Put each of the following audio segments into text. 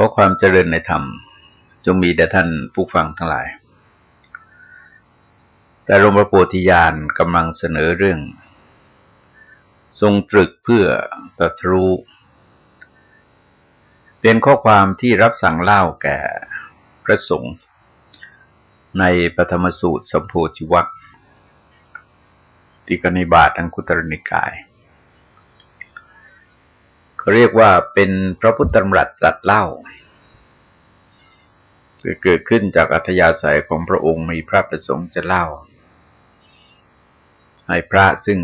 ขอความเจริญในธรรม จงมีแด่ท่านผู้ฟังทั้งหลาย แต่หลวงพระโพธิญาณกำลังเสนอเรื่อง ทรงตรึกเพื่อตรัสรู้ เป็นข้อความที่รับสั่งเล่าแก่พระสงฆ์ในปฐมสูตรสัมโพธิวัคติกนิบาตอังคุตรนิกาย เรียกว่าเป็นพระพุทธธรรมรัตจัดเล่าคือเกิดขึ้นจากอัธยาศัยของพระองค์มีพระประสงค์จะเล่า ให้พระซึ่ง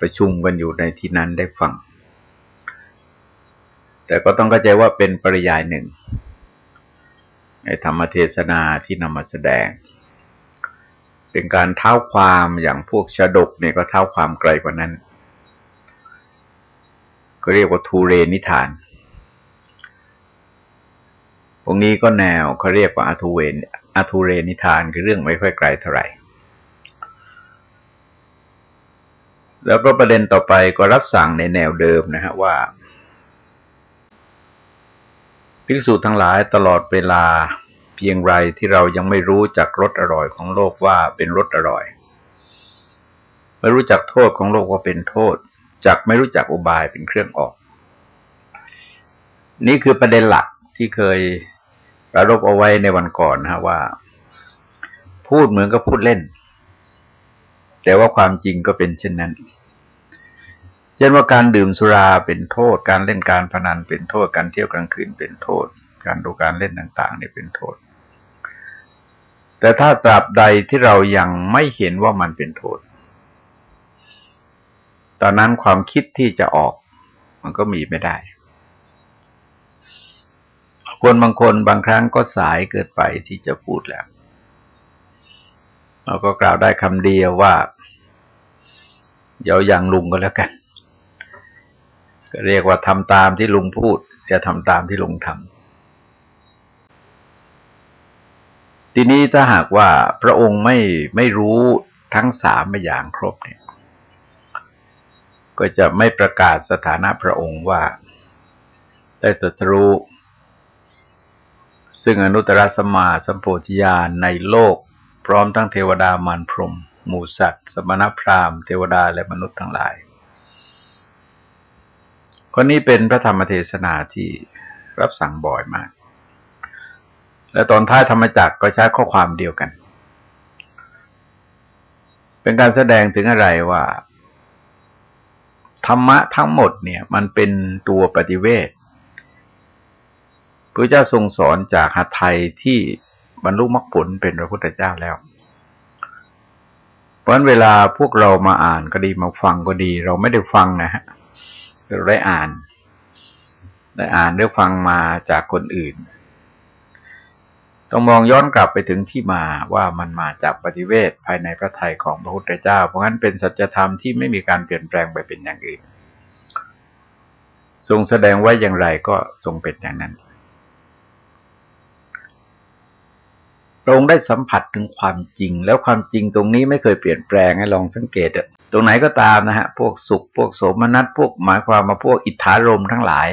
ประชุมกันอยู่ในที่นั้นได้ฟัง แต่ก็ต้องเข้าใจว่าเป็นปริยายหนึ่ง ในธรรมเทศนาที่นำมาแสดง เป็นการเท้าความอย่างพวกชาดกเนี่ยก็เท้าความไกลกว่านั้น ก็เรียกว่าทูเรนิทานตรงนี้ก็แนวเขาเรียกว่าอวิทูเรอวิทูเรนิทานคือเรื่องไม่ค่อยไกลเท่าไหร่ แล้วก็ประเด็นต่อไปก็รับสั่งในแนวเดิมนะฮะว่าภิกษุทั้งหลายตลอดเวลาเพียงไรที่เรายังไม่รู้จักรสอร่อยของโลกว่าเป็นรสอร่อย ไม่รู้จักโทษของโลกว่าเป็นโทษ จักไม่รู้จักอุบายเป็นเครื่องออก นี่คือประเด็นหลักที่เคยประรบเอาไว้ในวันก่อนนะว่า พูดเหมือนกับพูดเล่น แต่ว่าความจริงก็เป็นเช่นนั้น เช่นว่าการดื่มสุราเป็นโทษ การเล่นการพนันเป็นโทษ การเที่ยวกลางคืนเป็นโทษ การดูการเล่นต่าง ๆ นี่เป็นโทษ แต่ถ้าตราบใดที่เรายังไม่เห็นว่ามันเป็นโทษ ตอนนั้นความคิดที่จะออก มันก็มีไม่ได้ คนบางคนบางครั้งก็สายเกิดไปที่จะพูดแล้ว เราก็กล่าวได้คำเดียวว่า เดี๋ยวอย่างลุงก็แล้วกัน ก็เรียกว่าทำตามที่ลุงพูดจะทำตามที่ลุงทำทีนี้ถ้าหากว่าพระองค์ไม่ไม่รู้ทั้งสามอย่างครบเนี่ย ก็จะไม่ประกาศสถานะพระองค์ว่าได้ตรัสรู้ซึ่งอนุตตรสมาสัมโพธิญาณในโลก พร้อมทั้งเทวดามารพรมหมูสัตว์ สมณพราหมณ์เทวดาและมนุษย์ทั้งหลายคนนี้เป็นพระธรรมเทศนาที่รับสั่งบ่อยมาก และตอนท้ายธรรมจักก็ใช้ข้อความเดียวกัน เป็นการแสดงถึงอะไรว่า ธรรมะทั้งหมดเนี่ย มันเป็นตัวปฏิเวทพระเจ้าทรงสอนจากหัตไทยที่บรรลุมรรคผลเป็นพระพุทธเจ้าแล้ว เพราะนั้นเวลาพวกเรามาอ่านก็ดีมาฟังก็ดี เราไม่ได้ฟังนะฮะเราได้อ่าน ได้อ่านได้ฟังมาจากคนอื่น ต้องมองย้อนกลับไปถึงที่มาว่ามันมาจากปฏิเวทภายในพระทัยของพระพุทธเจ้า เพราะงั้นเป็นสัจธรรมที่ไม่มีการเปลี่ยนแปลงไปเป็นอย่างอื่น ทรงแสดงไว้อย่างไรก็ทรงเป็นอย่างนั้นพระองค์ได้สัมผัสถึงความจริง แล้วความจริงตรงนี้ไม่เคยเปลี่ยนแปลงให้ลองสังเกตตรงไหนก็ตามนะฮะ พวกสุข พวกโสมนัส พวกหมายความมาพวกอิทธารมทั้งหลาย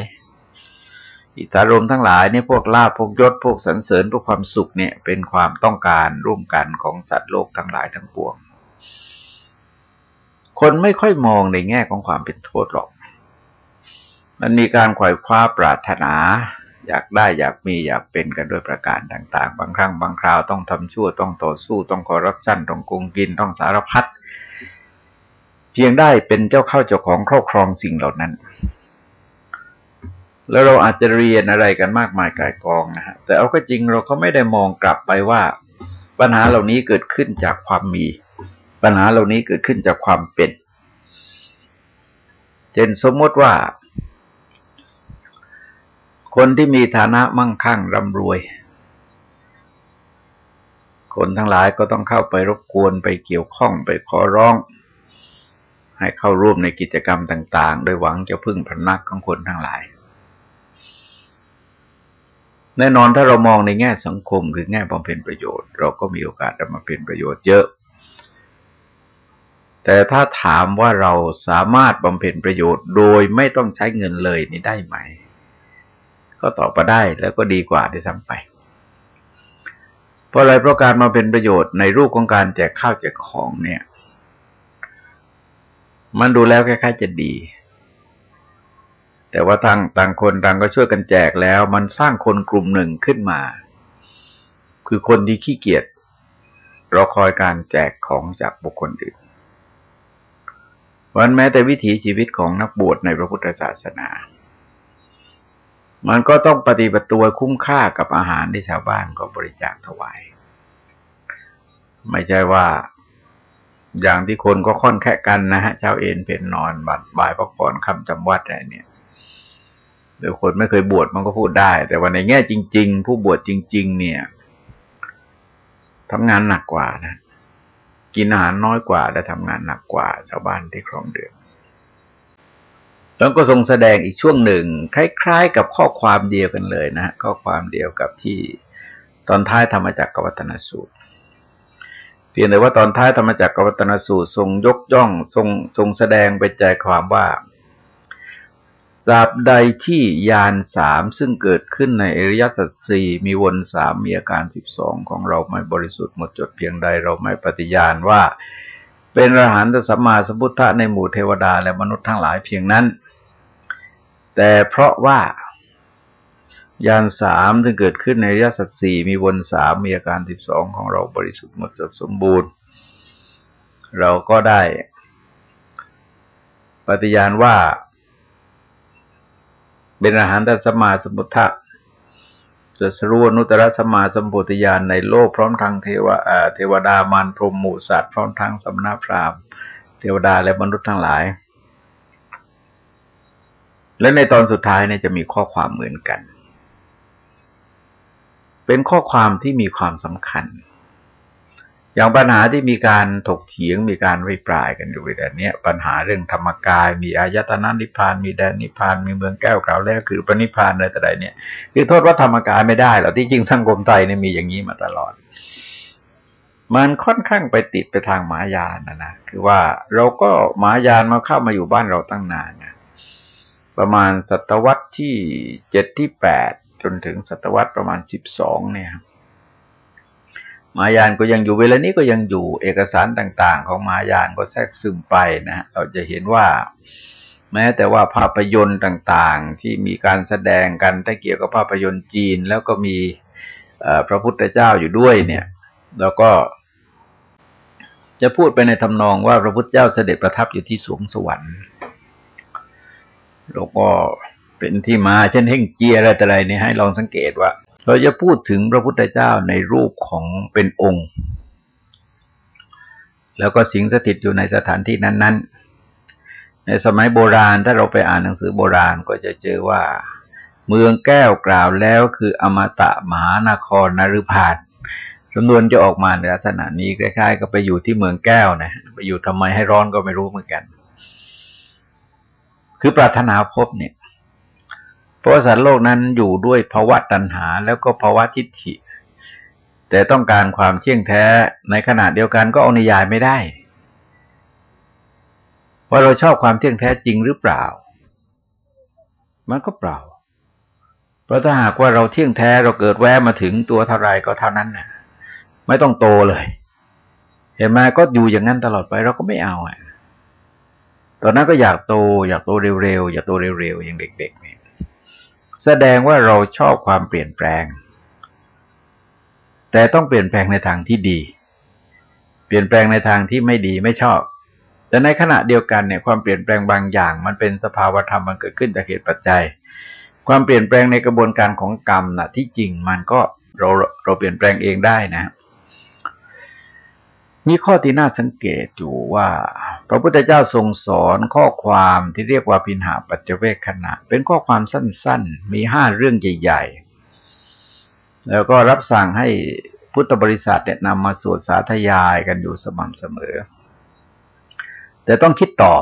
อิทธารมทั้งหลายเนี่ยพวกลาภพวกยศพวกสรรเสริญพวกความสุขเนี่ยเป็นความต้องการร่วมกันของสัตว์โลกทั้งหลายทั้งปวง คนไม่ค่อยมองในแง่ของความเป็นโทษหรอก มันมีการขวายคว้าปรารถนา อยากได้อยากมีอยากเป็นกันด้วยประการต่าง ๆ บางครั้งบางคราวต้องทำชั่วต้องต่อสู้ต้องคอร์รัปชันต้องโกงกินต้องสารพัดเพียงได้เป็นเจ้าเข้าเจ้าของครอบครองสิ่งเหล่านั้น แล้วเราอาจจะเรียนอะไรกันมากมายกายกองนะฮะแต่เอาก็จริงเราก็ไม่ได้มองกลับไปว่า ปัญหาเหล่านี้เกิดขึ้นจากความมี ปัญหาเหล่านี้เกิดขึ้นจากความเป็นเช่นสมมติว่า คนที่มีฐานะมั่งคั่งร่ำรวย คนทั้งหลายก็ต้องเข้าไปรบกวนไปเกี่ยวข้องไปขอร้อง ให้เข้าร่วมในกิจกรรมต่าง ๆ โดยหวังจะพึ่งพนักของคนทั้งหลาย แน่นอนถ้าเรามองในแง่สังคมคือแง่บำเพ็ญประโยชน์ เราก็มีโอกาสจะมาเป็นประโยชน์เยอะ แต่ถ้าถามว่าเราสามารถบำเพ็ญประโยชน์โดยไม่ต้องใช้เงินเลยนี่ได้ไหม ก็ตอบมาได้แล้วก็ดีกว่าที่ซ้ำไป เพราะอะไรเพราะการมาเป็นประโยชน์ในรูปของการแจกข้าวแจกของเนี่ย มันดูแล้วคล้ายๆจะดี แต่ว่าทางต่างคนต่างก็ช่วยกันแจกแล้ว มันสร้างคนกลุ่มหนึ่งขึ้นมา คือคนที่ขี้เกียจรอคอยการแจกของจากบุคคลอื่นวันแม้แต่วิถีชีวิตของนักบวชในพระพุทธศาสนา มันก็ต้องปฏิบัติตัวคุ้มค่ากับอาหารที่ชาวบ้านก็บริจาคถวาย ไม่ใช่ว่าอย่างที่คนก็ค่อนแค่กันนะฮะ เช้าเอ็นเป็นนอนบัดบ่ายพักผ่อนคำจำวัดอะไรเนี่ย หรือคนไม่เคยบวชมันก็พูดได้ แต่ว่าในแง่จริง ๆ ผู้บวชจริง ๆ เนี่ยทำงานหนักกว่านะ กินอาหารน้อยกว่าและทำงานหนักกว่าชาวบ้านที่ครองเดือนแล้วก็ทรงแสดงอีกช่วงหนึ่ง คล้าย ๆ กับข้อความเดียวกันเลยนะข้อความเดียวกับที่ตอนท้ายธรรมจักรกวัตนสูตร เพียงแต่ว่าตอนท้ายธรรมจักรกวัตนสูตร ทรงยกย่อง ทรงทรงแสดงไปใจความว่า สาบใดที่ยานสามซึ่งเกิดขึ้นในอริยสัจสี่มีวนสามมีอาการสิบสองของเราไม่บริสุทธิ์หมดจดเพียงใดเราไม่ปฏิญาณว่า เป็นอรหันตสัมมาสัมพุทธะในหมู่เทวดาและมนุษย์ทั้งหลายเพียงนั้น แต่เพราะว่ายานสามซึ่งเกิดขึ้นในอริยสัจสี่มีวนสามมีอาการสิบสองของเราบริสุทธิ์หมดจดสมบูรณ์ เราก็ได้ ปฏิญาณว่า เป็นอาหารตัสมาสมุทธะจะสรู้นุตระสมาสมบุติญาณในโลกพร้อมทางเทวเทวดามารพรหมหมูสัตว์พร้อมทั้งสำนักพราหมณ์เทวดาและมนุษย์ทั้งหลาย และในตอนสุดท้ายเนี่ยจะมีข้อความเหมือนกัน เป็นข้อความที่มีความสำคัญ อย่างปัญหาที่มีการถกเถียงมีการวิปรายกันอยู่แบบนี้ปัญหาเรื่องธรรมกาย มีอายตนะนิพพานมีแดนนิพพานมีเมืองแก้วกล่าวแล้วคือปณิพพานอะไรต่ออะไรเนี่ยคือโทษว่าธรรมกายไม่ได้หรอกที่จริงสังคมไทยเนี่ยมีอย่างนี้มาตลอด มันค่อนข้างไปติดไปทางหมายานนะนะคือว่าเราก็หมายานมาเข้ามาอยู่บ้านเราตั้งนานนะประมาณศตวรรษที่เจ็ดที่แปดจนถึงศตวรรษประมาณสิบสองเนี่ย มายานก็ยังอยู่เวลานี้ก็ยังอยู่เอกสารต่าง ๆ ของมายานก็แทรกซึมไปนะเราจะเห็นว่า แม้แต่ว่าภาพยนตร์ต่างๆ ที่มีการแสดงกันถ้าเกี่ยวกับภาพยนตร์จีน แล้วก็มีพระพุทธเจ้าอยู่ด้วยเนี่ย แล้วก็ จะพูดไปในทำนองว่าพระพุทธเจ้าเสด็จประทับอยู่ที่สูงสวรรค์แล้วก็เป็นที่มาเช่นเฮ่งเจียอะไรแต่ไรนี่ให้ลองสังเกตว่า เราจะพูดถึงพระพุทธเจ้าในรูปของเป็นองค์ แล้วก็สิงสถิตอยู่ในสถานที่นั้น ๆ ในสมัยโบราณถ้าเราไปอ่านหนังสือโบราณก็จะเจอว่า เมืองแก้วกล่าวแล้วคืออมตะมหานครนฤพานจำนวนจะออกมาในลักษณะนี้คล้ายๆ ก็ไปอยู่ที่เมืองแก้วนะไปอยู่ทำไมให้ร้อนก็ไม่รู้เหมือนกัน คือปรารถนาพบเนี่ย เพราะสัตว์โลกนั้นอยู่ด้วยภาวะตัณหาแล้วก็ภาวะทิฏฐิ แต่ต้องการความเที่ยงแท้ในขณะเดียวกันก็เอานิยายไม่ได้ ว่าเราชอบความเที่ยงแท้จริงหรือเปล่า มันก็เปล่า เพราะถ้าหากว่าเราเที่ยงแท้เราเกิดแวะมาถึงตัวเท่าไรก็เท่านั้นน่ะไม่ต้องโตเลย เห็นไหมก็อยู่อย่างนั้นตลอดไปเราก็ไม่เอาอะตอนนั้นก็อยากโต อยากโตเร็วๆอยากโตเร็วๆอย่างเด็ก ๆ แสดงว่าเราชอบความเปลี่ยนแปลง แต่ต้องเปลี่ยนแปลงในทางที่ดี เปลี่ยนแปลงในทางที่ไม่ดีไม่ชอบ แต่ในขณะเดียวกันเนี่ยความเปลี่ยนแปลงบางอย่าง มันเป็นสภาวธรรมมันเกิดขึ้นจากเหตุปัจจัย ความเปลี่ยนแปลงในกระบวนการของกรรมนะที่จริงมันก็เราเราเปลี่ยนแปลงเองได้นะ มีข้อที่น่าสังเกตอยู่ว่า พระพุทธเจ้าทรงสอนข้อความที่เรียกว่าพินหาปัจเจเวคขณะ เป็นข้อความสั้นๆ มีห้าเรื่องใหญ่ๆ แล้วก็รับสั่งให้พุทธบริษัทเนี่ยนำมาสวดสาธยายกันอยู่สม่ำเสมอ แต่ต้องคิดต่อ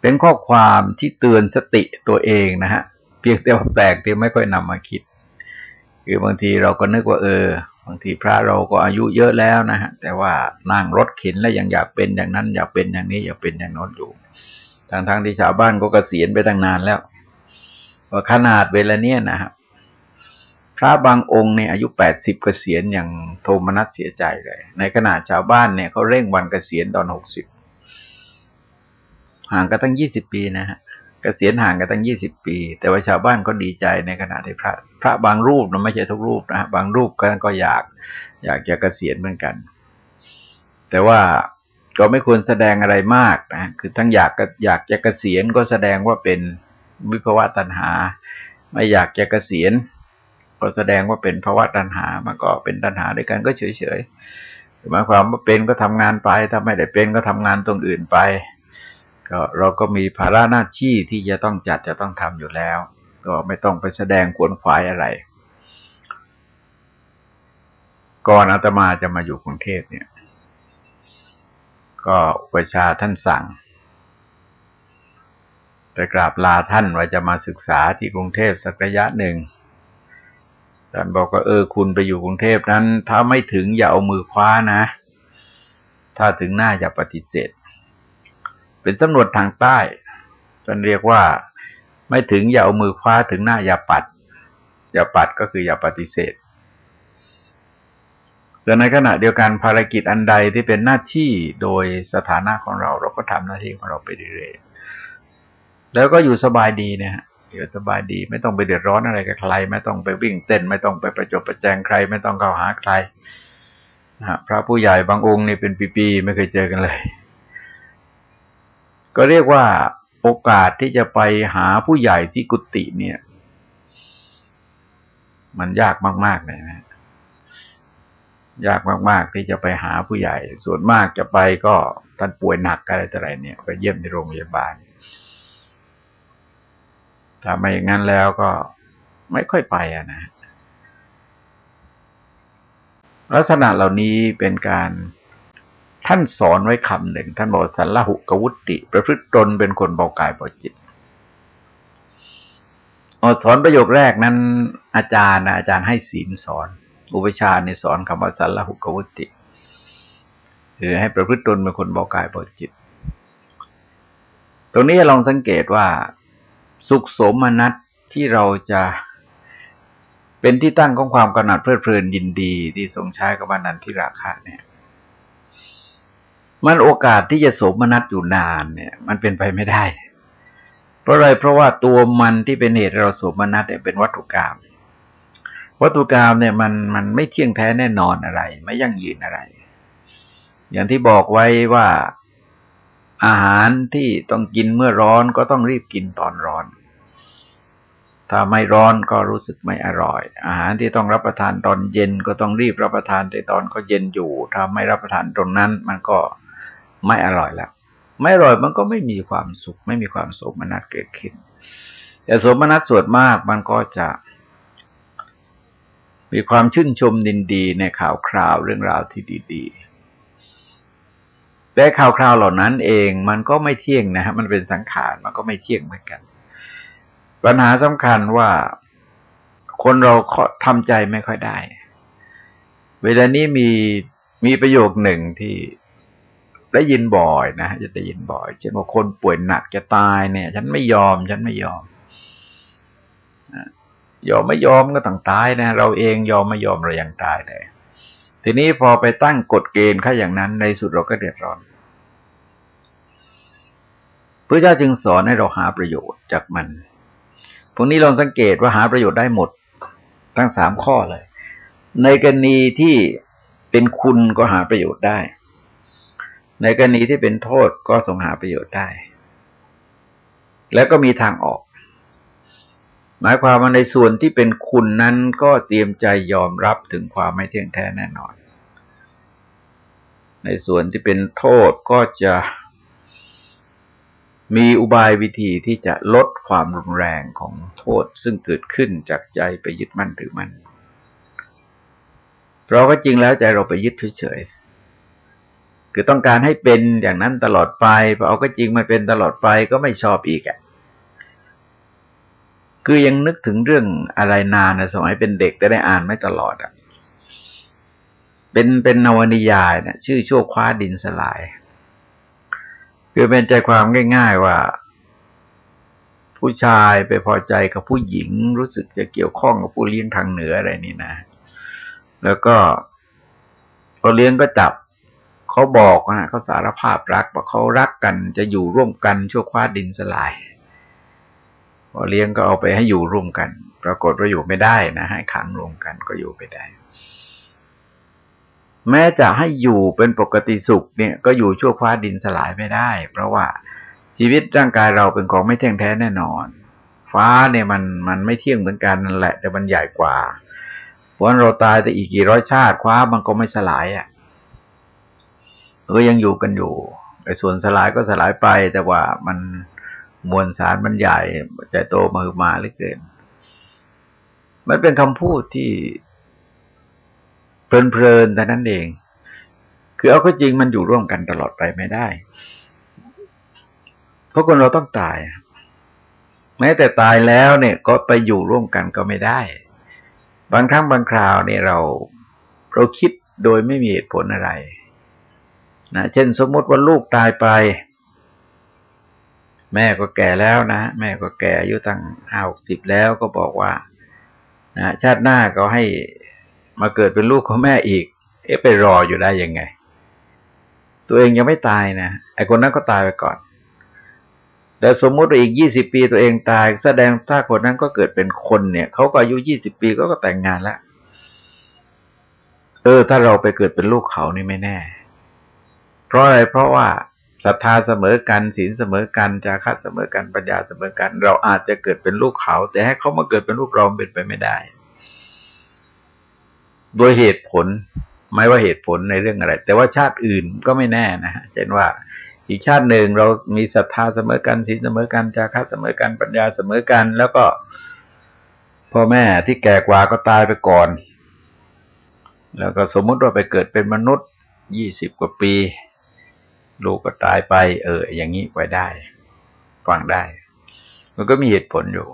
เป็นข้อความที่เตือนสติตัวเองนะฮะ เพียงแต่ว่าแปลกที่ไม่ค่อยนำมาคิด คือบางทีเราก็นึกว่าเออ บางทีพระเราก็อายุเยอะแล้วนะฮะแต่ว่านั่งรถเข็นแล้วยังอยากเป็นอย่างนั้น อยากเป็นอย่างนี้อยากเป็นอย่างโน้นอยู่ทางทางที่ชาวบ้านก็เกษียณไปตั้งนานแล้วว่าขนาดเวลาเนี้ยนะครับพระบางองค์เนี่ยอายุแปดสิบเกษียณอย่างโทมนัสเสียใจเลย ในขณะชาวบ้านเนี่ยเขาเร่งวันเกษียณตอนหกสิบห่างกันตั้งยี่สิบปีนะฮะ กษียณห่างกันตั้งยี่สิบปี แต่ว่าชาวบ้านก็ดีใจในขณะที่พระพระบางรูปนะไม่ใช่ทุกรูปนะบางรูปก็ก็อยาก อยากจะเกษียณเหมือนกัน แต่ว่าก็ไม่ควรแสดงอะไรมากนะคือทั้งอยากอยากจะเกษียณก็แสดงว่าเป็นวิภวะตัณหา ไม่อยากจะเกษียณก็แสดงว่าเป็นภาวะตัณหามันก็เป็นตัณหาด้วยกันก็เฉยๆหมายความว่าเป็นก็ทำงานไปถ้าไม่ได้เป็นก็ทำงานตรงอื่นไป ก็เราก็มีภาระหน้าที่ที่จะต้องจัดจะต้องทำอยู่แล้ว ก็ไม่ต้องไปแสดงขวนขวายอะไร ก่อนอาตมาจะมาอยู่กรุงเทพเนี่ย ก็ประชาท่านสั่งไปกราบลาท่านว่าจะมาศึกษาที่กรุงเทพสักระยะหนึ่งท่านบอกว่าเออคุณไปอยู่กรุงเทพนั้น ถ้าไม่ถึงอย่าเอามือคว้านะ ถ้าถึงหน้าอย่าปฏิเสธ เป็นสำนวนทางใต้ท่านเรียกว่าไม่ถึงอย่าเอามือคว้าถึงหน้าอย่าปัด อย่าปัดก็คืออย่าปฏิเสธแต่ในขณะเดียวกันภารกิจอันใดที่เป็นหน้าที่โดยสถานะของเรา เราก็ทำหน้าที่ของเราไปเรื่อยๆแล้วก็อยู่สบายดีเนี่ยอยู่สบายดี ไม่ต้องไปเดือดร้อนอะไรกับใคร ไม่ต้องไปวิ่งเต้น ไม่ต้องไปประจบประแจงใคร ไม่ต้องเข้าหาใครนะพระผู้ใหญ่บางองค์นี่เป็นปีๆไม่เคยเจอกันเลย ก็เรียกว่าโอกาสที่จะไปหาผู้ใหญ่ที่กุฏิเนี่ย มันยากมาก ๆ เลยนะยากมาก ๆ ที่จะไปหาผู้ใหญ่ ส่วนมากจะไปก็ท่านป่วยหนักอะไรต่ออะไรเนี่ย ไปเยี่ยมในโรงพยาบาลถ้าไม่อย่างนั้นแล้วก็ไม่ค่อยไปอะนะ ลักษณะเหล่านี้เป็นการ ท่านสอนไว้คำหนึ่ง ท่านบอกสันละหุกวุติประพฤติตนเป็นคนเบากายเบาจิตอสอนประโยคแรกนั้น อาจารย์อาจารย์ให้ศีลสอน อุปชาในสอนคำว่าสันละหุกวุติคือให้ประพฤติตนเป็นคนเบากายเบาจิต ตรงนี้ลองสังเกตว่าสุขสมนัตที่เราจะเป็นที่ตั้งของความกำหนัดเพลิดเพลินยินดีที่ทรงใช้กับว่านันทิราคะเนี่ย มันโอกาสที่จะสมนัตอยู่นานเนี่ย มันเป็นไปไม่ได้ เพราะอะไรเพราะว่าตัวมันที่เป็นเหตุเราสมนัตเนี่ยเป็นวัตถุกรรมวัตถุกรรมเนี่ยมันมันไม่เที่ยงแท้แน่นอนอะไร ไม่ยั่งยืนอะไร อย่างที่บอกไว้ว่าอาหารที่ต้องกินเมื่อร้อนก็ต้องรีบกินตอนร้อน ถ้าไม่ร้อนก็รู้สึกไม่อร่อย อาหารที่ต้องรับประทานตอนเย็นก็ต้องรีบรับประทานในตอนก็เย็นอยู่ ถ้าไม่รับประทานตรงนั้น มันก็ ไม่อร่อยแล้ว ไม่อร่อยมันก็ไม่มีความสุข ไม่มีความสมนัตเกิดขึ้น แต่สมนัตส่วนมากมันก็จะ มีความชื่นชมดินดีในข่าวคราวเรื่องราวที่ดีๆแต่ข่าวคราวเหล่านั้นเองมันก็ไม่เที่ยงนะฮะมันเป็นสังขารมันก็ไม่เที่ยงเหมือนกัน ปัญหาสำคัญว่าคนเราทำใจไม่ค่อยได้ เวลานี้มีมีประโยคหนึ่งที่ ได้ยินบ่อยนะจะได้ยินบ่อย เช่นว่าคนป่วยหนักจะตายเนี่ย ฉันไม่ยอม ฉันไม่ยอมยอมไม่ยอมก็ต้องตายนะเราเองยอมไม่ยอมเรายังตายเลยทีนี้พอไปตั้งกฎเกณฑ์ค่าอย่างนั้นในสุดเราก็เดือดร้อนพระเจ้าจึงสอนให้เราหาประโยชน์จากมัน พวกนี้ลองสังเกตว่าหาประโยชน์ได้หมด ทั้งสามข้อเลย ในกรณีที่เป็นคุณก็หาประโยชน์ได้ ในกรณีที่เป็นโทษก็ทรงหาประโยชน์ได้ แล้วก็มีทางออก หมายความว่าในส่วนที่เป็นคุณนั้นก็เตรียมใจยอมรับถึงความไม่เที่ยงแท้แน่นอน ในส่วนที่เป็นโทษก็จะมีอุบายวิธีที่จะลดความรุนแรงของโทษซึ่งเกิดขึ้นจากใจไปยึดมั่นถือมั่นเพราะก็จริงแล้วใจเราไปยึดเฉยๆ คือต้องการให้เป็นอย่างนั้นตลอดไปพอเอาก็จริงมันเป็นตลอดไปก็ไม่ชอบอีกอะ่ะคือยังนึกถึงเรื่องอะไรนานนะสมัยเป็นเด็กแต่ได้อ่านไม่ตลอดอะเป็นเป็นนวนิยายเนะชื่อโชคคว้าดินสลาย คือเป็นใจความง่าย ๆ ว่าผผู้ชายไปพอใจกับผู้หญิง รู้สึกจะเกี่ยวข้องกับผู้เลี้ยงทางเหนืออะไรนี่นะ แล้วก็พอเลี้ยงก็จับ เขาบอกนะเขาสารภาพรักว่าเขารักกันจะอยู่ร่วมกันชั่วคว้าดินสลายพอเลี้ยงก็เอาไปให้อยู่ร่วมกัน ปรากฏว่าอยู่ไม่ได้นะให้ขังรวมกันก็อยู่ไม่ได้ แม้จะให้อยู่เป็นปกติสุขเนี่ย ก็อยู่ชั่วคว้าดินสลายไม่ได้ เพราะว่าชีวิตร่างกายเราเป็นของไม่เที่ยงแท้แน่นอน ฟ้าเนี่ยมันมันไม่เที่ยงเหมือนกันนั่นแหละ แต่มันใหญ่กว่าเพราะเราตายแต่อีกกี่ร้อยชาติคว้ามันก็ไม่สลายอะ่ะ ก็ยังอยู่กันอยู่ไอ้ส่วนสลายก็สลายไป แต่ว่ามันมวลสารมันใหญ่ใจโตมาคือมาเหลือเกิน มันเป็นคำพูดที่เพลินๆแต่นั้นเอง คือเอาก็จริงมันอยู่ร่วมกันตลอดไปไม่ได้ เพราะคนเราต้องตาย แม้แต่ตายแล้วเนี่ยก็ไปอยู่ร่วมกันก็ไม่ได้ บางครั้งบางคราวเนี่ยเราเราคิดโดยไม่มีเหตุผลอะไร นะเช่นสมมติว่าลูกตายไป แม่ก็แก่แล้วนะ แม่ก็แก่อายุตั้งห้าหกสิบแล้วก็บอกว่านะชาติหน้าก็ให้มาเกิดเป็นลูกของแม่อีก เอ๊ะไปรออยู่ได้ยังไง ตัวเองยังไม่ตายนะไอ้คนนั้นก็ตายไปก่อน แต่สมมุติว่าอีกยี่สิบปีตัวเองตาย แสดงถ้าคนนั้นก็เกิดเป็นคนเนี่ยเขาก็อายุยี่สิบปีก็ก็แต่งงานแล้วเออ ถ้าเราไปเกิดเป็นลูกเขานี่ไม่แน่ ราะอะไรเพราะว่าศรัทธาเสมอกันศีลเสมอกันจาคะเสมอกันปัญญาเสมอกัน เราอาจจะเกิดเป็นลูกเขา แต่ให้เขามาเกิดเป็นลูกเราเป็นไปไม่ได้ โดยเหตุผลไม่ว่าเหตุผลในเรื่องอะไร แต่ว่าชาติอื่นก็ไม่แน่นะฮะเช่นว่า อีกชาติหนึ่งเรามีศรัทธาเสมอกันศีลเสมอกันจาคะเสมอกันปัญญาเสมอกัน แล้วก็พ่อแม่ที่แก่กว่าก็ตายไปก่อน แล้วก็สมมุติว่าไปเกิดเป็นมนุษย์ยี่สิบกว่าปี ลูกก็ตายไปเออ อย่างนี้ไว้ได้ ฟังได้ มันก็มีเหตุผลอยู่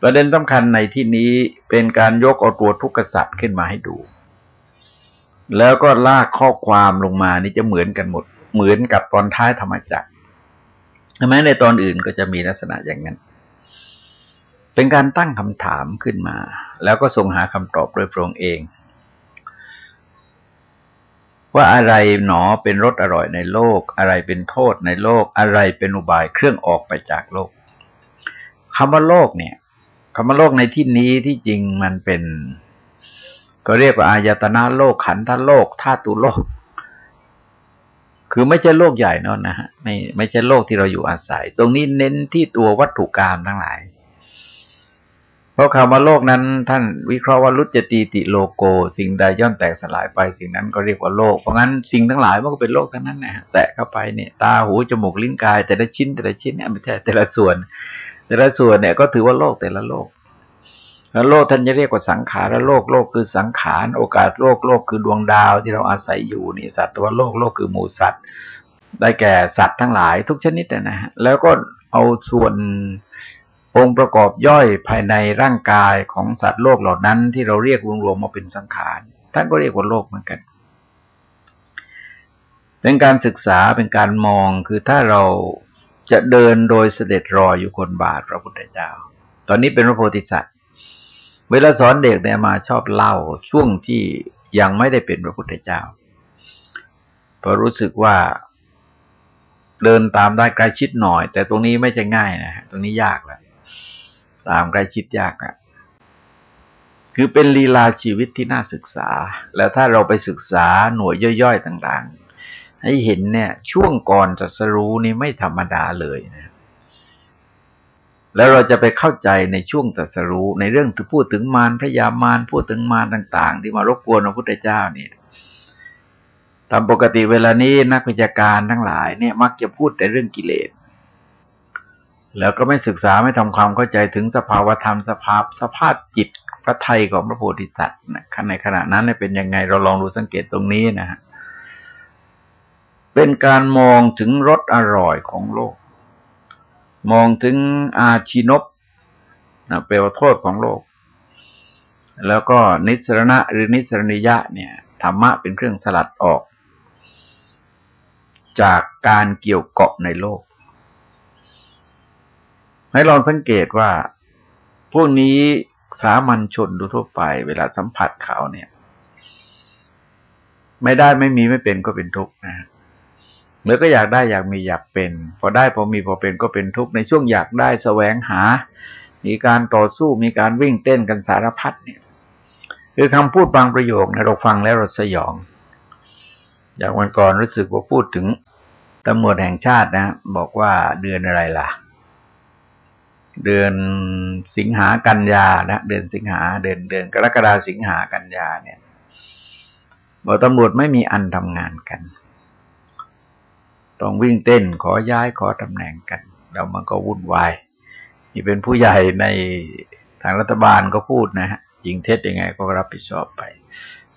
ประเด็นสำคัญในที่นี้เป็นการยกเอาตัวทุกขสัตว์ขึ้นมาให้ดู แล้วก็ลากข้อความลงมานี่จะเหมือนกันหมด เหมือนกับตอนท้ายธรรมจักรแม้ในตอนอื่นก็จะมีลักษณะอย่างนั้น เป็นการตั้งคำถามขึ้นมา แล้วก็ส่งหาคำตอบโดยพระองค์เอง ว่าอะไรหนอเป็นรสอร่อยในโลก อะไรเป็นโทษในโลก อะไรเป็นอุบายเครื่องออกไปจากโลกคำว่าโลกเนี่ยคำว่าโลกในที่นี้ที่จริงมันเป็น ก็เรียกว่าอายตนะโลกขันธโลกธาตุโลก คือไม่ใช่โลกใหญ่นั่นนะฮะไม่ไม่ใช่โลกที่เราอยู่อาศัย ตรงนี้เน้นที่ตัววัตถุกรรมทั้งหลาย เพราะคำว่าโลกนั้นท่านวิเคราะห์ว่ารุจติติโลโก สิ่งใดย่อมแตกสลายไปสิ่งนั้นก็เรียกว่าโลกเพราะงั้นสิ่งทั้งหลายมันก็เป็นโลกทั้งนั้นนะแตะเข้าไปเนี่ยตาหูจมูกลิ้นกาย แต่ละชิ้นแต่ละชิ้นเนี่ยไม่ใช่แต่ละส่วน แต่ละส่วนเนี่ยก็ถือว่าโลกแต่ละโลกแล้วโลกท่านจะเรียกว่าสังขารโลกโลกคือสังขารโอกาสโลกโลกคือดวงดาวที่เราอาศัยอยู่นี่สัตว์ตัวโลกโลกคือหมูสัตว์ ได้แก่สัตว์ทั้งหลายทุกชนิดนะฮะแล้วก็เอาส่วน องค์ประกอบย่อยภายในร่างกายของสัตว์โลกเหล่านั้นที่เราเรียกรวมๆมาเป็นสังขารท่านก็เรียกว่าโลกเหมือนกัน เป็นการศึกษาเป็นการมองคือถ้าเราจะเดินโดยเสด็จรออยู่คนบาทพระพุทธเจ้า ตอนนี้เป็นพระโพธิสัตว์ เวลาสอนเด็กเนี่ยมาชอบเล่าช่วงที่ยังไม่ได้เป็นพระพุทธเจ้าเพราะรู้สึกว่าเดินตามได้ใกล้ชิดหน่อย แต่ตรงนี้ไม่ใช่ง่ายนะตรงนี้ยากแหละ ตามใกล้ชิดยากอะคือเป็นลีลาชีวิตที่น่าศึกษา แล้วถ้าเราไปศึกษาหน่วยย่อยๆต่างๆ ให้เห็นเนี่ยช่วงก่อนจะสรู้นี่ไม่ธรรมดาเลยนะแล้วเราจะไปเข้าใจในช่วงตรัสรู้ในเรื่องที่พูดถึงมารพระยามารพูดถึงมารต่าง ๆ ที่มารบกวนพระพุทธเจ้าเนี่ยตามปกติเวลานี้นักวิชาการทั้งหลายเนี่ยมักจะพูดแต่เรื่องกิเลส แล้วก็ไม่ศึกษาไม่ทำความเข้าใจถึงสภาวธรรมสภาพสภาพจิตพระไทยของพระโพธิสัตว์นะในขณะนั้นเป็นยังไงเราลองดูสังเกตตรงนี้นะฮะเป็นการมองถึงรสอร่อยของโลก มองถึงอาชีนบนะเปลวโทษของโลก แล้วก็นิสรณะหรือนิสรณิยะเนี่ยธรรมะเป็นเครื่องสลัดออก จากการเกี่ยวเกาะในโลก ให้ลองสังเกตว่า พวกนี้สามัญชนดูทั่วไป เวลาสัมผัสเขาเนี่ย ไม่ได้ไม่มีไม่เป็นก็เป็นทุกข์นะเมื่อก็อยากได้อยากมีอยากเป็น พอได้พอมีพอเป็นก็เป็นทุกข์ในช่วงอยากได้แสวงหา มีการต่อสู้มีการวิ่งเต้นกันสารพัดเนี่ยคือคำพูดบางประโยคนะเราฟังแล้วเราสยอง อย่างวันก่อนรู้สึกว่าพูดถึงตำรวจแห่งชาตินะ บอกว่าเดือนอะไรล่ะ เดือนสิงหากันยานะเดือนสิงหาเดือนเดือนกรกฎาสิงหากันยาเนี่ยบอกตำรวจไม่มีอันทำงานกัน ต้องวิ่งเต้นขอย้ายขอตำแหน่งกัน แล้วมันก็วุ่นวายนี่เป็นผู้ใหญ่ในทางรัฐบาลก็พูดนะฮะยิงเท็จยังไงก็รับผิดชอบไป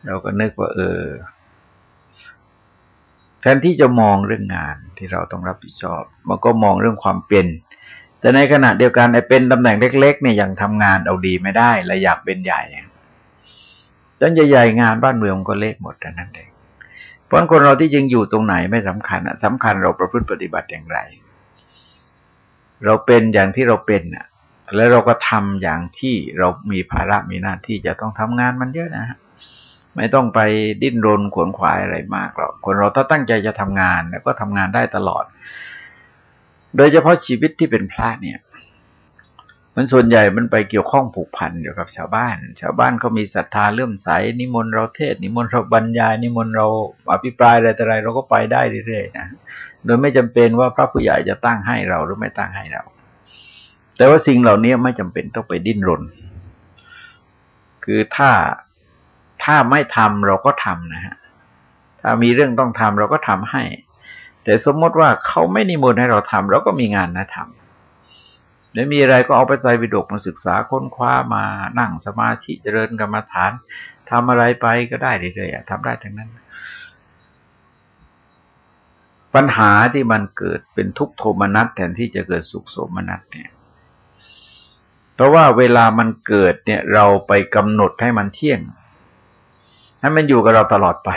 เราก็นึกว่า เออแทนที่จะมองเรื่องงานที่เราต้องรับผิดชอบ มันก็มองเรื่องความเป็น แต่ในขณะเดียวกันไอ้เป็นตำแหน่งเล็ก ๆ เนี่ยยังทำงานเอาดีไม่ได้และอยากเป็นใหญ่จนใหญ่ๆงานบ้านเมืองก็เล็กหมดแต่นั้นเองเพราะคนเราที่จริงอยู่ตรงไหนไม่สำคัญอะสำคัญเราประพฤติปฏิบัติอย่างไร เราเป็นอย่างที่เราเป็นอะ แล้วเราก็ทำอย่างที่เรามีภาระมีหน้าที่จะต้องทำงานมันเยอะนะฮะไม่ต้องไปดิ้นรนขวนขวายอะไรมากหรอกคนเราถ้าตั้งใจจะทำงาน แล้วก็ทำงานได้ตลอด โดยเฉพาะชีวิตที่เป็นพระเนี่ย มันส่วนใหญ่มันไปเกี่ยวข้องผูกพันอยู่กับชาวบ้าน ชาวบ้านเขามีศรัทธาเลื่อมใส นิมนต์เราเทศ นิมนต์เราบรรยาย นิมนต์เราอภิปรายอะไรแต่ไร เราก็ไปได้เรื่อยๆนะ โดยไม่จำเป็นว่าพระผู้ใหญ่จะตั้งให้เราหรือไม่ตั้งให้เรา แต่ว่าสิ่งเหล่านี้ไม่จำเป็นต้องไปดิ้นรน คือถ้าถ้าไม่ทำเราก็ทำนะฮะ ถ้ามีเรื่องต้องทำเราก็ทำให้ แต่สมมติว่าเขาไม่นิมนต์ให้เราทำเราก็มีงานนะทำแล้วมีอะไรก็เอาไปใส่วิดกมาศึกษาค้นคว้ามานั่งสมาธิเจริญกรรมฐานทำอะไรไปก็ได้เรื่อยๆทำได้ทั้งนั้น ปัญหาที่มันเกิดเป็นทุกโทมนัสแทนที่จะเกิดสุขโสมนัสเนี่ยเพราะว่าเวลามันเกิดเนี่ย เราไปกำหนดให้มันเที่ยง ให้มันอยู่กับเราตลอดไป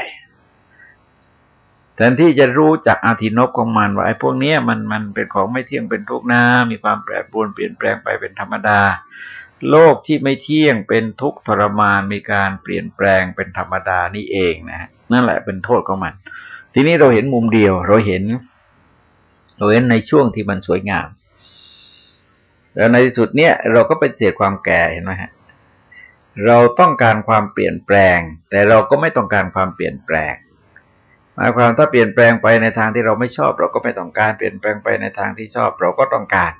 แทนที่จะรู้จักอาทินบของมันว่าไอ้พวกนี้มันมันเป็นของไม่เที่ยงเป็นทุกข์นะมีความแปรปรวนเปลี่ยนแปลงไปเป็นธรรมดา โลกที่ไม่เที่ยงเป็นทุกข์ทรมานมีการเปลี่ยนแปลงเป็นธรรมดานี่เองนะนั่นแหละเป็นโทษของมัน ทีนี้เราเห็นมุมเดียว เราเห็น เราเห็นในช่วงที่มันสวยงาม แล้วในที่สุดเนี่ย เราก็เป็นเศษความแก่เห็นไหมฮะเราต้องการความเปลี่ยนแปลง แต่เราก็ไม่ต้องการความเปลี่ยนแปลง หมายความถ้าเปลี่ยนแปลงไปในทางที่เราไม่ชอบ เราก็ไม่ต้องการเปลี่ยนแปลงไปในทางที่ชอบ เราก็ต้องการ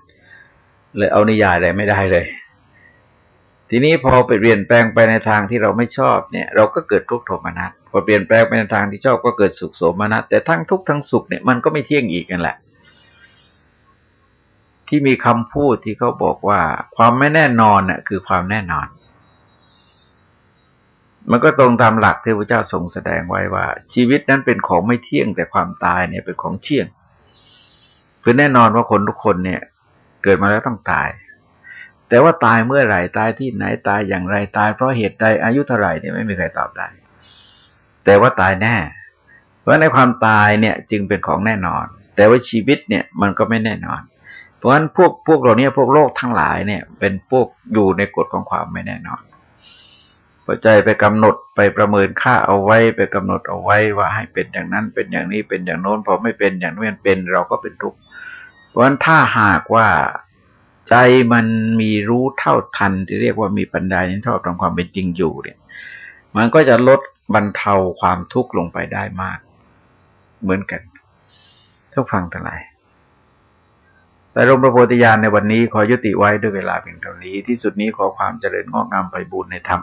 เลยเอานิยายอะไรไม่ได้เลย ทีนี้พอไปเปลี่ยนแปลงไปในทางที่เราไม่ชอบเนี่ย เราก็เกิดทุกข์โทมนัสพอเปลี่ยนแปลงไปในทางที่ชอบก็เกิดสุขโสมนัสแต่ทั้งทุกข์ทั้งสุขเนี่ยมันก็ไม่เที่ยงอีกกันแหละ ที่มีคำพูดที่เขาบอกว่า ความไม่แน่นอนน่ะคือความแน่นอน มันก็ตรงตามหลักที่พระเจ้าทรงแสดงไว้ว่า ชีวิตนั้นเป็นของไม่เที่ยงแต่ความตายเนี่ยเป็นของเที่ยงคือแน่นอนว่าคนทุกคนเนี่ย เกิดมาแล้วต้องตาย แต่ว่าตายเมื่อไหร่ตายที่ไหนตายอย่างไรตายเพราะเหตุใดอายุเท่าไหร่เนี่ยไม่มีใครตอบได้แต่ว่าตายแน่ เพราะในความตายเนี่ยจึงเป็นของแน่นอน แต่ว่าชีวิตเนี่ยมันก็ไม่แน่นอน เพราะฉะนั้นพวกพวกเราเนี่ยพวกโลกทั้งหลายเนี่ย เป็นพวกอยู่ในกฎของความไม่แน่นอน พอใจไปกำหนดไปประเมินค่าเอาไว้ไปกำหนดเอาไว้ว่าให้เป็นอย่างนั้นเป็นอย่างนี้เป็นอย่างโน้นพอไม่เป็นอย่างนี้นเป็นเราก็เป็นทุกข์เพราะฉะนั้นถ้าหากว่าใจมันมีรู้เท่าทัน ที่เรียกว่ามีปัญญาที่ชอบตามความเป็นจริงอยู่เนี่ย มันก็จะลดบรรเทาความทุกข์ลงไปได้มาก เหมือนกันทุกฟังทั้งหลายแต่รมพระโพธิญาณในวันนี้ขอยุติไว้ด้วยเวลาเพียงเท่านี้ที่สุดนี้ขอความเจริญงอกงามไปบูรณนธรรม